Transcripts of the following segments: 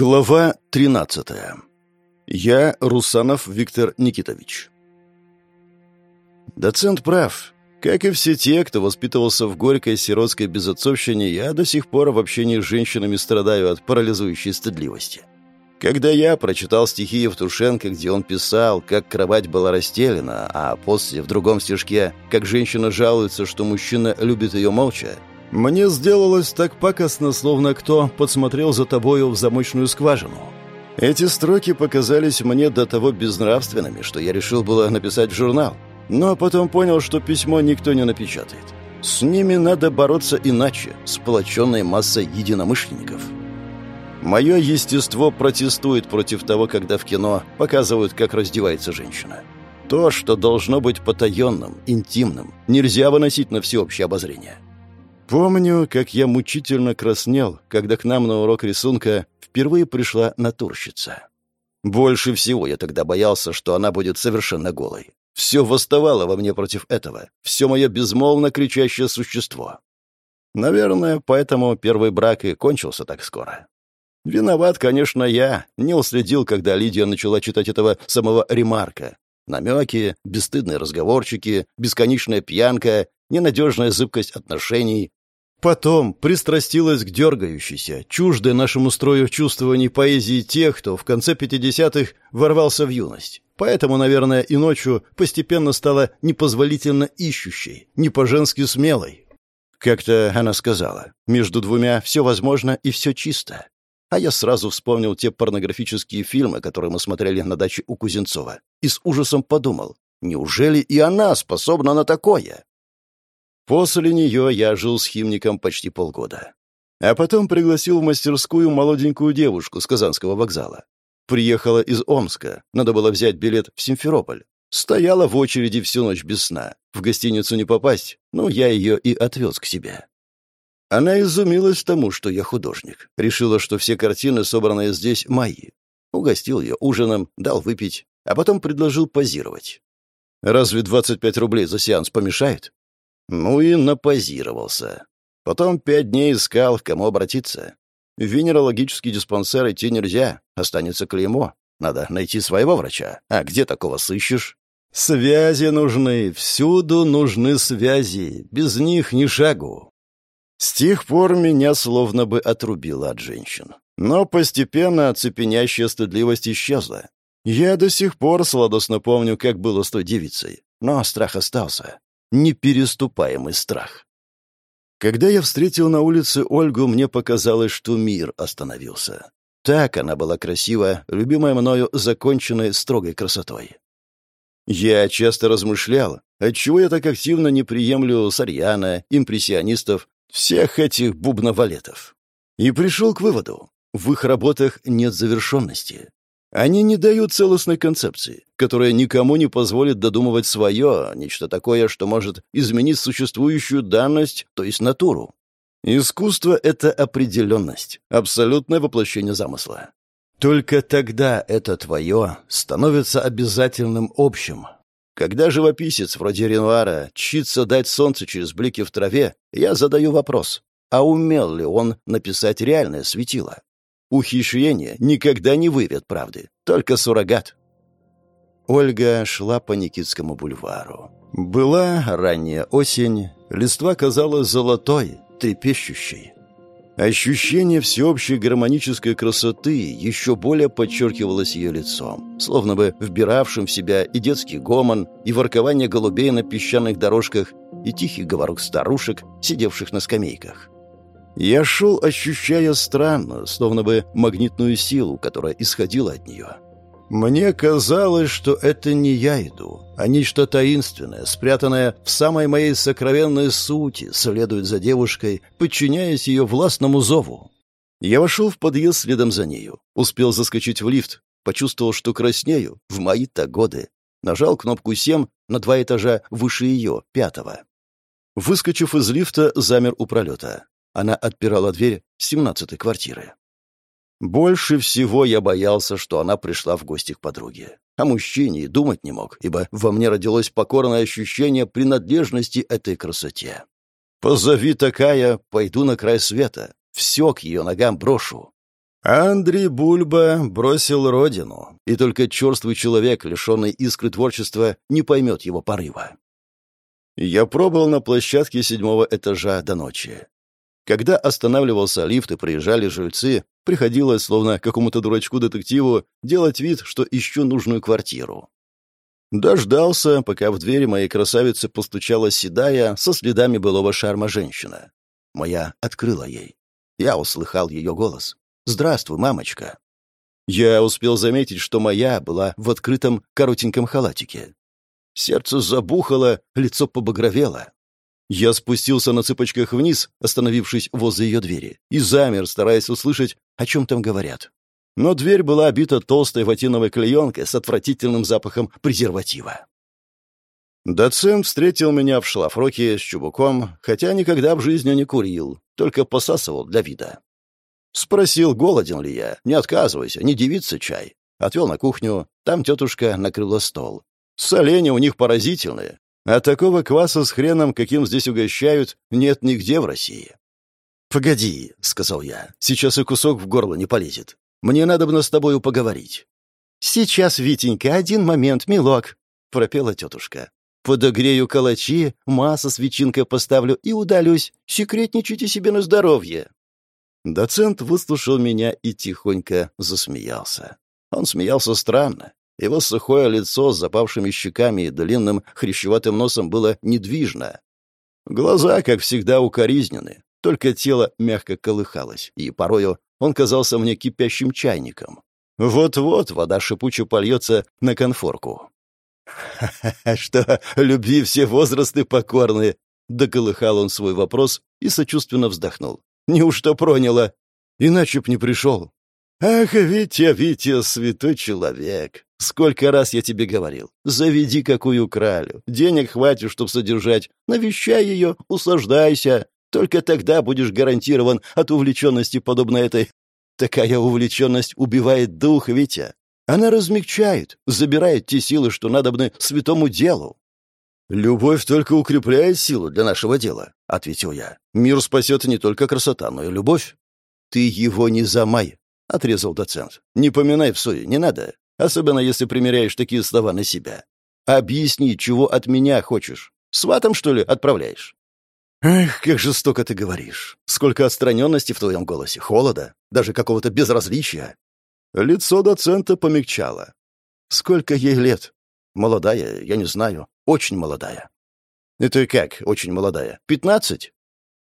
Глава 13. Я Русанов Виктор Никитович. Доцент прав. Как и все те, кто воспитывался в горькой сиротской безотцовщине, я до сих пор в общении с женщинами страдаю от парализующей стыдливости. Когда я прочитал стихи Евтушенко, где он писал, как кровать была расстелена, а после в другом стишке, как женщина жалуется, что мужчина любит ее молча, мне сделалось так пакостно, словно кто подсмотрел за тобою в замочную скважину. Эти строки показались мне до того безнравственными, что я решил было написать в журнал. Но потом понял, что письмо никто не напечатает. С ними надо бороться иначе, сплоченной массой единомышленников. Мое естество протестует против того, когда в кино показывают, как раздевается женщина. То, что должно быть потаенным, интимным, нельзя выносить на всеобщее обозрение. Помню, как я мучительно краснел, когда к нам на урок рисунка впервые пришла натурщица. Больше всего я тогда боялся, что она будет совершенно голой. Все восставало во мне против этого, все мое безмолвно кричащее существо. Наверное, поэтому первый брак и кончился так скоро. Виноват, конечно, я. Не уследил, когда Лидия начала читать этого самого ремарка. Намеки, бесстыдные разговорчики, бесконечная пьянка, ненадежная зыбкость отношений, Потом пристрастилась к дергающейся, чуждой нашему строю чувствований поэзии тех, кто в конце 50-х ворвался в юность. Поэтому, наверное, и ночью постепенно стала непозволительно ищущей, не по-женски смелой. Как-то она сказала, между двумя все возможно и все чисто. А я сразу вспомнил те порнографические фильмы, которые мы смотрели на даче у Кузенцова, и с ужасом подумал, неужели и она способна на такое? После нее я жил с химником почти полгода. А потом пригласил в мастерскую молоденькую девушку с Казанского вокзала. Приехала из Омска, надо было взять билет в Симферополь. Стояла в очереди всю ночь без сна. В гостиницу не попасть, ну, я ее и отвез к себе. Она изумилась тому, что я художник. Решила, что все картины, собранные здесь, мои. Угостил ее ужином, дал выпить, а потом предложил позировать. Разве 25 рублей за сеанс помешает? Ну и напозировался. Потом пять дней искал, к кому обратиться. В венерологический диспансер идти нельзя, останется клеймо. Надо найти своего врача. А где такого сыщешь? Связи нужны, всюду нужны связи. Без них ни шагу. С тех пор меня словно бы отрубило от женщин. Но постепенно оцепенящая стыдливость исчезла. Я до сих пор сладостно помню, как было с той девицей. Но страх остался непереступаемый страх. Когда я встретил на улице Ольгу, мне показалось, что мир остановился. Так она была красива, любимая мною законченной строгой красотой. Я часто размышлял, отчего я так активно не приемлю Сарьяна, импрессионистов, всех этих бубновалетов. И пришел к выводу, в их работах нет завершенности. Они не дают целостной концепции, которая никому не позволит додумывать свое, нечто такое, что может изменить существующую данность, то есть натуру. Искусство — это определенность, абсолютное воплощение замысла. Только тогда это твое становится обязательным общим. Когда живописец вроде Ренуара чится дать солнце через блики в траве, я задаю вопрос, а умел ли он написать реальное светило? Ухищрение никогда не выведет правды, только суррогат. Ольга шла по Никитскому бульвару. Была ранняя осень, листва казалась золотой, трепещущей. Ощущение всеобщей гармонической красоты еще более подчеркивалось ее лицом, словно бы вбиравшим в себя и детский гомон, и воркование голубей на песчаных дорожках, и тихий говорок старушек, сидевших на скамейках. Я шел, ощущая странно, словно бы магнитную силу, которая исходила от нее. Мне казалось, что это не я иду, а нечто таинственное, спрятанное в самой моей сокровенной сути, следует за девушкой, подчиняясь ее властному зову. Я вошел в подъезд следом за нею, успел заскочить в лифт, почувствовал, что краснею в мои-то годы. Нажал кнопку «7» на два этажа выше ее, пятого. Выскочив из лифта, замер у пролета. Она отпирала дверь семнадцатой квартиры. Больше всего я боялся, что она пришла в гости к подруге. О мужчине и думать не мог, ибо во мне родилось покорное ощущение принадлежности этой красоте. Позови такая, пойду на край света, все к ее ногам брошу. Андрей Бульба бросил родину, и только черствый человек, лишенный искры творчества, не поймет его порыва. Я пробовал на площадке седьмого этажа до ночи. Когда останавливался лифт и приезжали жильцы, приходилось, словно какому-то дурачку-детективу, делать вид, что ищу нужную квартиру. Дождался, пока в двери моей красавицы постучала седая, со следами былого шарма женщина. Моя открыла ей. Я услыхал ее голос. «Здравствуй, мамочка». Я успел заметить, что моя была в открытом коротеньком халатике. Сердце забухало, лицо побагровело. Я спустился на цыпочках вниз, остановившись возле ее двери, и замер, стараясь услышать, о чем там говорят. Но дверь была обита толстой ватиновой клеенкой с отвратительным запахом презерватива. Доцент встретил меня в шлафроке с чубуком, хотя никогда в жизни не курил, только посасывал для вида. Спросил, голоден ли я. Не отказывайся, не девица чай. Отвел на кухню. Там тетушка накрыла стол. Соленья у них поразительные. А такого кваса с хреном, каким здесь угощают, нет нигде в России. «Погоди», — сказал я, — «сейчас и кусок в горло не полезет. Мне надо бы с тобою поговорить». «Сейчас, Витенька, один момент, милок», — пропела тетушка. «Подогрею калачи, масло с ветчинкой поставлю и удалюсь. Секретничайте себе на здоровье». Доцент выслушал меня и тихонько засмеялся. Он смеялся странно. Его сухое лицо с запавшими щеками и длинным хрящеватым носом было недвижно. Глаза, как всегда, укоризнены, только тело мягко колыхалось, и порою он казался мне кипящим чайником. Вот-вот вода шипуче польется на конфорку. «Ха-ха-ха, что, любви все возрасты покорны!» Доколыхал он свой вопрос и сочувственно вздохнул. Неужто проняло? Иначе б не пришел. Ах, Витя, Витя, святой человек. Сколько раз я тебе говорил. Заведи какую кралю. Денег хватит, чтобы содержать. Навещай ее, усаждайся. Только тогда будешь гарантирован от увлеченности, подобно этой. Такая увлеченность убивает дух, Витя. Она размягчает, забирает те силы, что надобны святому делу. «Любовь только укрепляет силу для нашего дела», — ответил я. «Мир спасет не только красота, но и любовь». «Ты его не замай», — отрезал доцент. «Не поминай в суе, не надо. Особенно, если примеряешь такие слова на себя. Объясни, чего от меня хочешь. Сватом, что ли, отправляешь?» «Эх, как жестоко ты говоришь. Сколько отстраненности в твоем голосе, холода, даже какого-то безразличия». Лицо доцента помягчало. «Сколько ей лет?» «Молодая, я не знаю. Очень молодая». «Это как очень молодая? Пятнадцать?»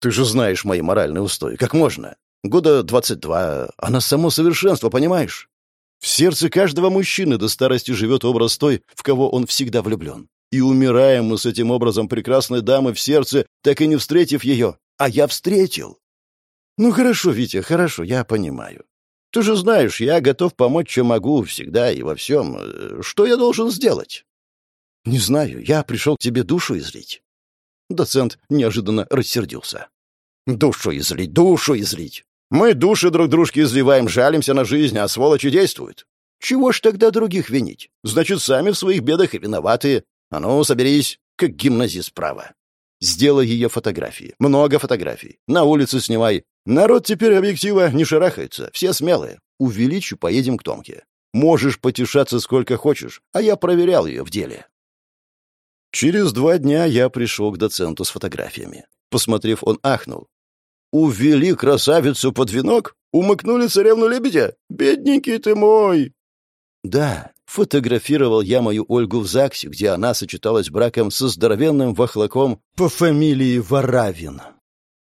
«Ты же знаешь мои моральные устои. Как можно? Года двадцать два. Она само совершенство, понимаешь? В сердце каждого мужчины до старости живет образ той, в кого он всегда влюблен. И умираем мы с этим образом прекрасной дамы в сердце, так и не встретив ее. А я встретил. Ну хорошо, Витя, хорошо, я понимаю. Ты же знаешь, я готов помочь, чем могу, всегда и во всем. Что я должен сделать? «Не знаю, я пришел к тебе душу излить». Доцент неожиданно рассердился. «Душу излить, душу излить. Мы души друг дружке изливаем, жалимся на жизнь, а сволочи действуют. Чего ж тогда других винить? Значит, сами в своих бедах и виноваты. А ну, соберись, как гимназист справа. Сделай ее фотографии. Много фотографий. На улице снимай. Народ теперь объектива не шарахается. Все смелые. Увеличу, поедем к Томке. Можешь потешаться сколько хочешь, а я проверял ее в деле. Через два дня я пришел к доценту с фотографиями. Посмотрев, он ахнул. «Увели красавицу под венок? Умыкнули царевну-лебедя? Бедненький ты мой!» «Да, фотографировал я мою Ольгу в ЗАГСе, где она сочеталась браком со здоровенным вахлаком по фамилии Варавин».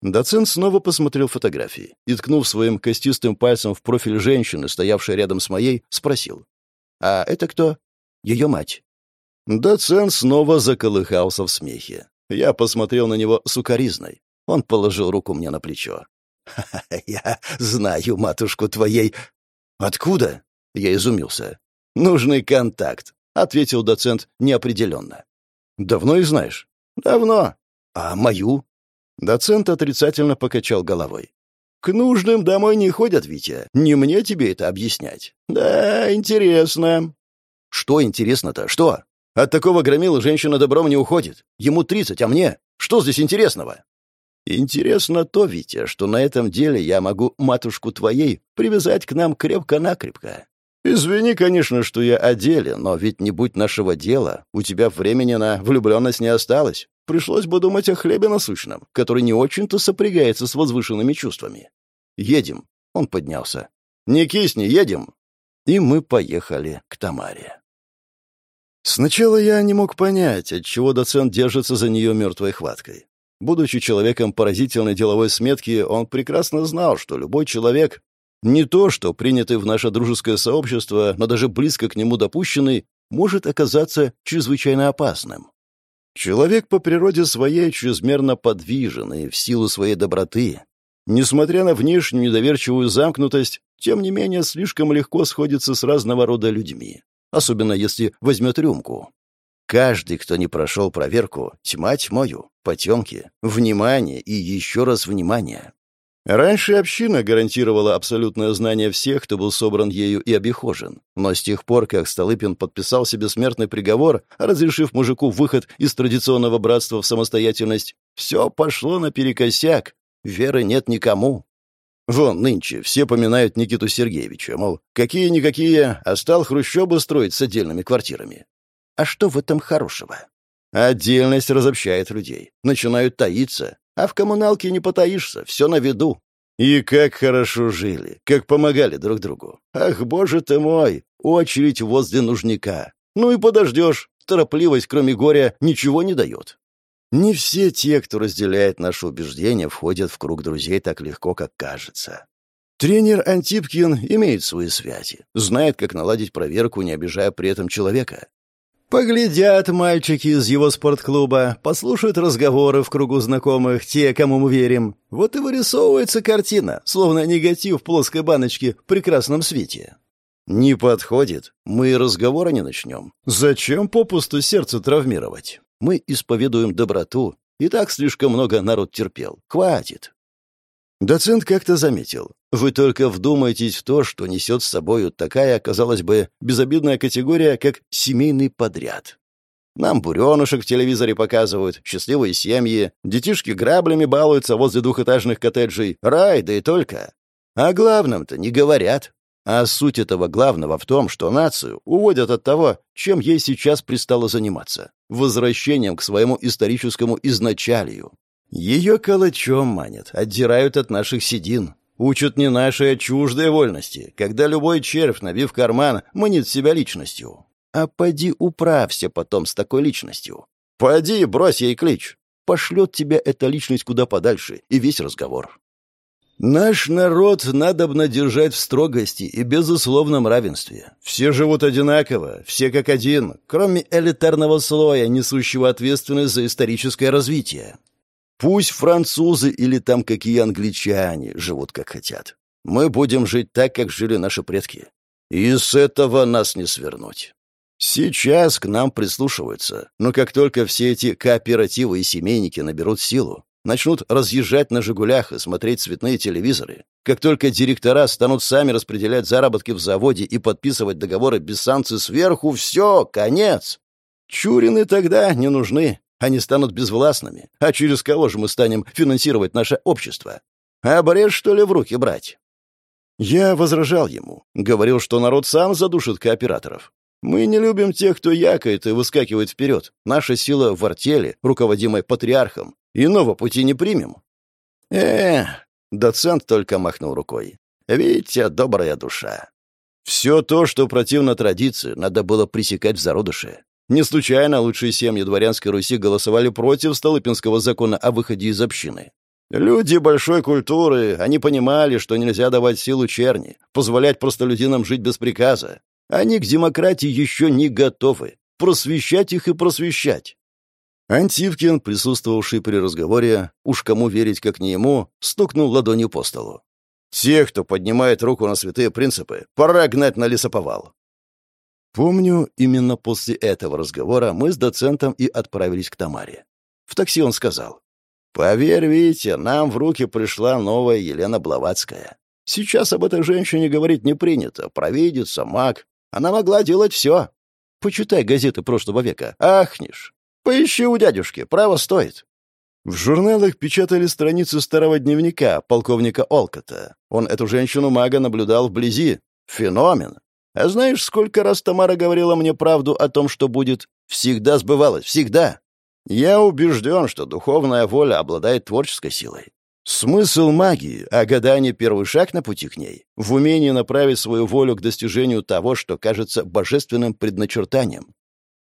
Доцент снова посмотрел фотографии и, ткнув своим костистым пальцем в профиль женщины, стоявшей рядом с моей, спросил. «А это кто?» «Ее мать». Доцент снова заколыхался в смехе. Я посмотрел на него сукоризной. Он положил руку мне на плечо. «Ха -ха, «Я знаю матушку твоей...» «Откуда?» Я изумился. «Нужный контакт», — ответил доцент неопределенно. «Давно их знаешь?» «Давно». «А мою?» Доцент отрицательно покачал головой. «К нужным домой не ходят, Витя. Не мне тебе это объяснять». «Да, интересно». «Что интересно-то? Что?» От такого громила женщина добром не уходит. Ему тридцать, а мне? Что здесь интересного?» Интересно то, Витя, что на этом деле я могу матушку твоей привязать к нам крепко-накрепко. Извини, конечно, что я о деле, но ведь не будь нашего дела, у тебя времени на влюбленность не осталось. Пришлось бы думать о хлебе насущном, который не очень-то сопрягается с возвышенными чувствами. Едем. Он поднялся. Не кисни, едем. И мы поехали к Тамаре. Сначала я не мог понять, отчего доцент держится за нее мертвой хваткой. Будучи человеком поразительной деловой сметки, он прекрасно знал, что любой человек, не то что принятый в наше дружеское сообщество, но даже близко к нему допущенный, может оказаться чрезвычайно опасным. Человек по природе своей чрезмерно подвижен и в силу своей доброты. Несмотря на внешнюю недоверчивую замкнутость, тем не менее слишком легко сходится с разного рода людьми, особенно если возьмет рюмку. Каждый, кто не прошел проверку, тьма тьмою, потемки, внимание и еще раз внимание. Раньше община гарантировала абсолютное знание всех, кто был собран ею и обихожен. Но с тех пор, как Столыпин подписал себе смертный приговор, разрешив мужику выход из традиционного братства в самостоятельность, все пошло наперекосяк. Веры нет никому. Вон, нынче все поминают Никиту Сергеевича, мол, какие-никакие, а стал хрущобы строить с отдельными квартирами. А что в этом хорошего? Отдельность разобщает людей. Начинают таиться. А в коммуналке не потаишься, все на виду. И как хорошо жили, как помогали друг другу. Ах, боже ты мой, очередь возле нужника. Ну и подождешь, торопливость, кроме горя, ничего не дает. Не все те, кто разделяет наши убеждения, входят в круг друзей так легко, как кажется. Тренер Антипкин имеет свои связи, знает, как наладить проверку, не обижая при этом человека. Поглядят мальчики из его спортклуба, послушают разговоры в кругу знакомых, те, кому мы верим. Вот и вырисовывается картина, словно негатив в плоской баночке в прекрасном свете. Не подходит, мы и разговора не начнем. Зачем попусту сердце травмировать? Мы исповедуем доброту, и так слишком много народ терпел. Хватит. Доцент как-то заметил. Вы только вдумайтесь в то, что несет с собою такая, казалось бы, безобидная категория, как семейный подряд. Нам буренушек в телевизоре показывают, счастливые семьи, детишки граблями балуются возле двухэтажных коттеджей, рай, да и только. О главном-то не говорят. А суть этого главного в том, что нацию уводят от того, чем ей сейчас пристало заниматься — возвращением к своему историческому изначалию. Ее калачом манят, отдирают от наших седин. Учат не нашей, а чуждой вольности, когда любой червь, набив карман, манит себя личностью. А поди управься потом с такой личностью. Поди брось ей клич. Пошлет тебя эта личность куда подальше, и весь разговор. Наш народ надобно держать в строгости и безусловном равенстве. Все живут одинаково, все как один, кроме элитарного слоя, несущего ответственность за историческое развитие. Пусть французы или там какие англичане живут как хотят. Мы будем жить так, как жили наши предки. И с этого нас не свернуть. Сейчас к нам прислушиваются, но как только все эти кооперативы и семейники наберут силу, начнут разъезжать на «Жигулях» и смотреть цветные телевизоры, как только директора станут сами распределять заработки в заводе и подписывать договоры без санкций сверху, все, конец. Чурины тогда не нужны. Они станут безвластными. А через кого же мы станем финансировать наше общество? А бред, что ли, в руки брать? Я возражал ему. Говорил, что народ сам задушит кооператоров. Мы не любим тех, кто якает и выскакивает вперед. Наша сила в артели, руководимой патриархом. Иного пути не примем. э доцент только махнул рукой. Видите, добрая душа. Все то, что противно традиции, надо было пресекать в зародыше. Не случайно лучшие семьи дворянской Руси голосовали против Столыпинского закона о выходе из общины. Люди большой культуры, они понимали, что нельзя давать силу черни, позволять простолюдинам жить без приказа. Они к демократии еще не готовы. Просвещать их и просвещать. Антивкин, присутствовавший при разговоре, уж кому верить, как не ему, стукнул ладонью по столу. «Тех, кто поднимает руку на святые принципы, пора гнать на лесоповал. Помню, именно после этого разговора мы с доцентом и отправились к Тамаре. В такси он сказал. «Поверь, Витя, нам в руки пришла новая Елена Блаватская. Сейчас об этой женщине говорить не принято. Провидица, маг. Она могла делать все. Почитай газеты прошлого века. Ахнешь. Поищи у дядюшки. Право стоит». В журналах печатали страницы старого дневника полковника Олкота. Он эту женщину-мага наблюдал вблизи. Феномен. А знаешь, сколько раз Тамара говорила мне правду о том, что будет? Всегда сбывалось, всегда. Я убежден, что духовная воля обладает творческой силой. Смысл магии, а гадание — первый шаг на пути к ней, в умении направить свою волю к достижению того, что кажется божественным предначертанием.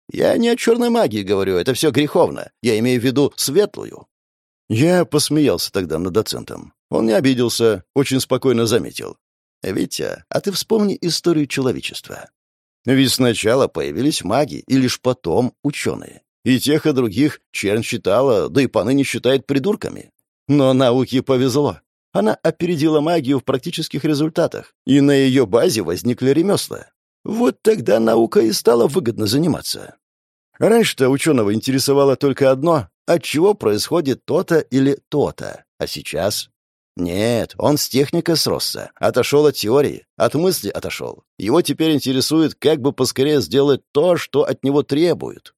Я не о черной магии говорю, это все греховно. Я имею в виду светлую. Я посмеялся тогда над доцентом. Он не обиделся, очень спокойно заметил. «Витя, а ты вспомни историю человечества. Ведь сначала появились маги, и лишь потом ученые. И тех, и других чернь считала, да и поныне считает придурками. Но науке повезло. Она опередила магию в практических результатах, и на ее базе возникли ремесла. Вот тогда наука и стала выгодно заниматься. Раньше-то ученого интересовало только одно — от чего происходит то-то или то-то. А сейчас? Нет, он с техникой сросся, отошел от теории, от мысли отошел. Его теперь интересует, как бы поскорее сделать то, что от него требуют.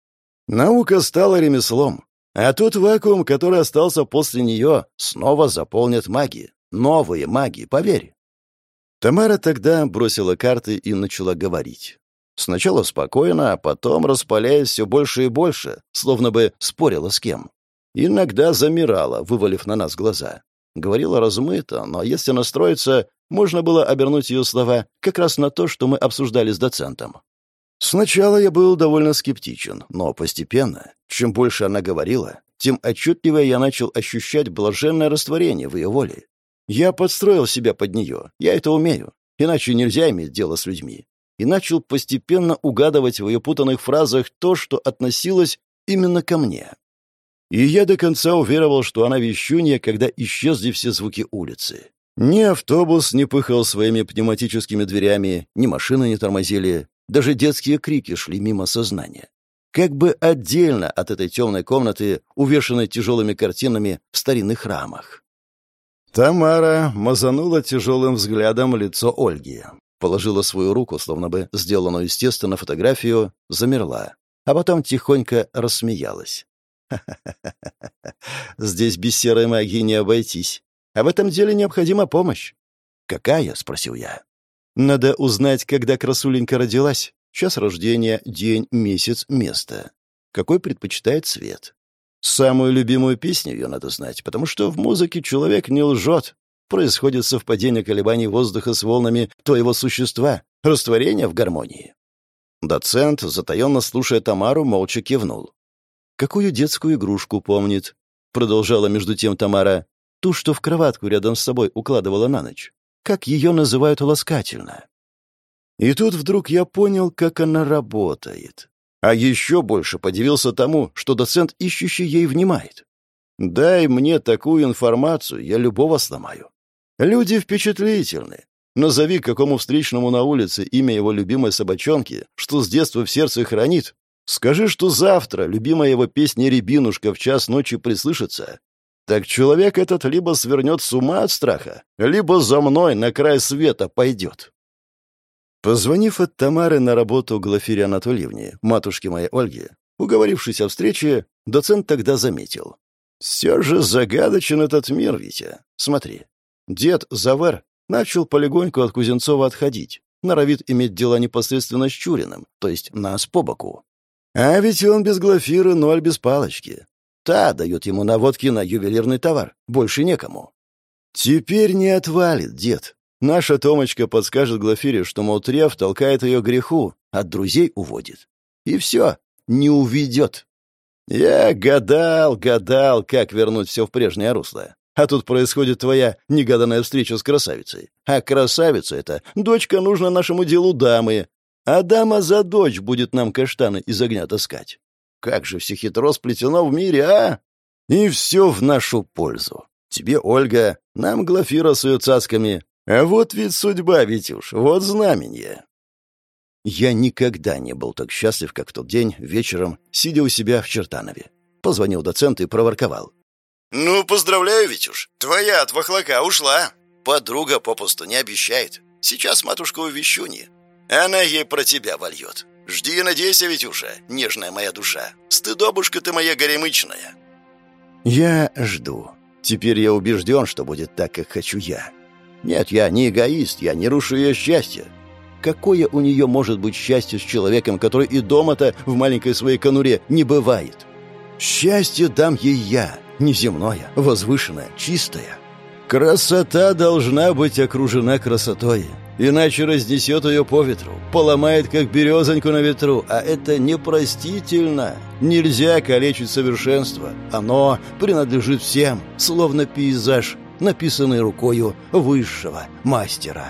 Наука стала ремеслом, а тот вакуум, который остался после нее, снова заполнит маги. Новые маги, поверь. Тамара тогда бросила карты и начала говорить. Сначала спокойно, а потом распаляясь все больше и больше, словно бы спорила с кем. Иногда замирала, вывалив на нас глаза. Говорила размыто, но если настроиться, можно было обернуть ее слова как раз на то, что мы обсуждали с доцентом. Сначала я был довольно скептичен, но постепенно, чем больше она говорила, тем отчетливее я начал ощущать блаженное растворение в ее воле. Я подстроил себя под нее, я это умею, иначе нельзя иметь дело с людьми. И начал постепенно угадывать в ее путанных фразах то, что относилось именно ко мне. И я до конца уверовал, что она вещунья, когда исчезли все звуки улицы. Ни автобус не пыхал своими пневматическими дверями, ни машины не тормозили, даже детские крики шли мимо сознания. Как бы отдельно от этой темной комнаты, увешанной тяжелыми картинами в старинных рамах. Тамара мазанула тяжелым взглядом лицо Ольги. Положила свою руку, словно бы сделанную естественно фотографию, замерла, а потом тихонько рассмеялась. «Ха-ха-ха! Здесь без серой магии не обойтись. А в этом деле необходима помощь». «Какая?» — спросил я. Надо узнать, когда красуленька родилась, час рождения, день, месяц, место. Какой предпочитает цвет. Самую любимую песню ее надо знать, потому что в музыке человек не лжет. Происходит совпадение колебаний воздуха с волнами твоего существа, растворение в гармонии. Доцент, затаенно слушая Тамару, молча кивнул. «Какую детскую игрушку помнит?» Продолжала между тем Тамара. «Ту, что в кроватку рядом с собой укладывала на ночь как ее называют ласкательно. И тут вдруг я понял, как она работает. А еще больше подивился тому, что доцент ищущий ей внимает. Дай мне такую информацию, я любого сломаю. Люди впечатлительны. Назови какому встречному на улице имя его любимой собачонки, что с детства в сердце хранит. Скажи, что завтра любимая его песня «Рябинушка» в час ночи прислышится, так человек этот либо свернет с ума от страха, либо за мной на край света пойдет. Позвонив от Тамары на работу Глафире Анатольевне, матушке моей Ольги, уговорившись о встрече, доцент тогда заметил. «Все же загадочен этот мир, Витя. Смотри, дед Завер начал полегоньку от Кузенцова отходить, норовит иметь дела непосредственно с Чуриным, то есть нас по боку. А ведь он без Глафиры ноль без палочки. Та дает ему наводки на ювелирный товар. Больше некому. Теперь не отвалит, дед. Наша Томочка подскажет Глафире, что, мол, Трев толкает ее греху, от друзей уводит. И все, не уведет. Я гадал, гадал, как вернуть все в прежнее русло. А тут происходит твоя негаданная встреча с красавицей. А красавица эта, дочка нужна нашему делу дамы. А дама за дочь будет нам каштаны из огня таскать. Как же все хитро сплетено в мире, а? И все в нашу пользу. Тебе, Ольга, нам Глафира с ее цацками. А вот ведь судьба, Витюш, вот знамение. Я никогда не был так счастлив, как в тот день, вечером, сидя у себя в Чертанове. Позвонил доцент и проворковал. «Ну, поздравляю, Витюш, твоя от вахлака ушла. Подруга попусту не обещает. Сейчас матушка у Вещуни. Она ей про тебя вольет. Жди и надейся, Витюша, нежная моя душа. Стыдобушка ты моя горемычная. Я жду. Теперь я убежден, что будет так, как хочу я. Нет, я не эгоист, я не рушу ее счастье. Какое у нее может быть счастье с человеком, который и дома-то в маленькой своей конуре не бывает? Счастье дам ей я, неземное, возвышенное, чистое. Красота должна быть окружена красотой, иначе разнесет ее по ветру, поломает, как березоньку на ветру, а это непростительно. Нельзя калечить совершенство, оно принадлежит всем, словно пейзаж, написанный рукою высшего мастера».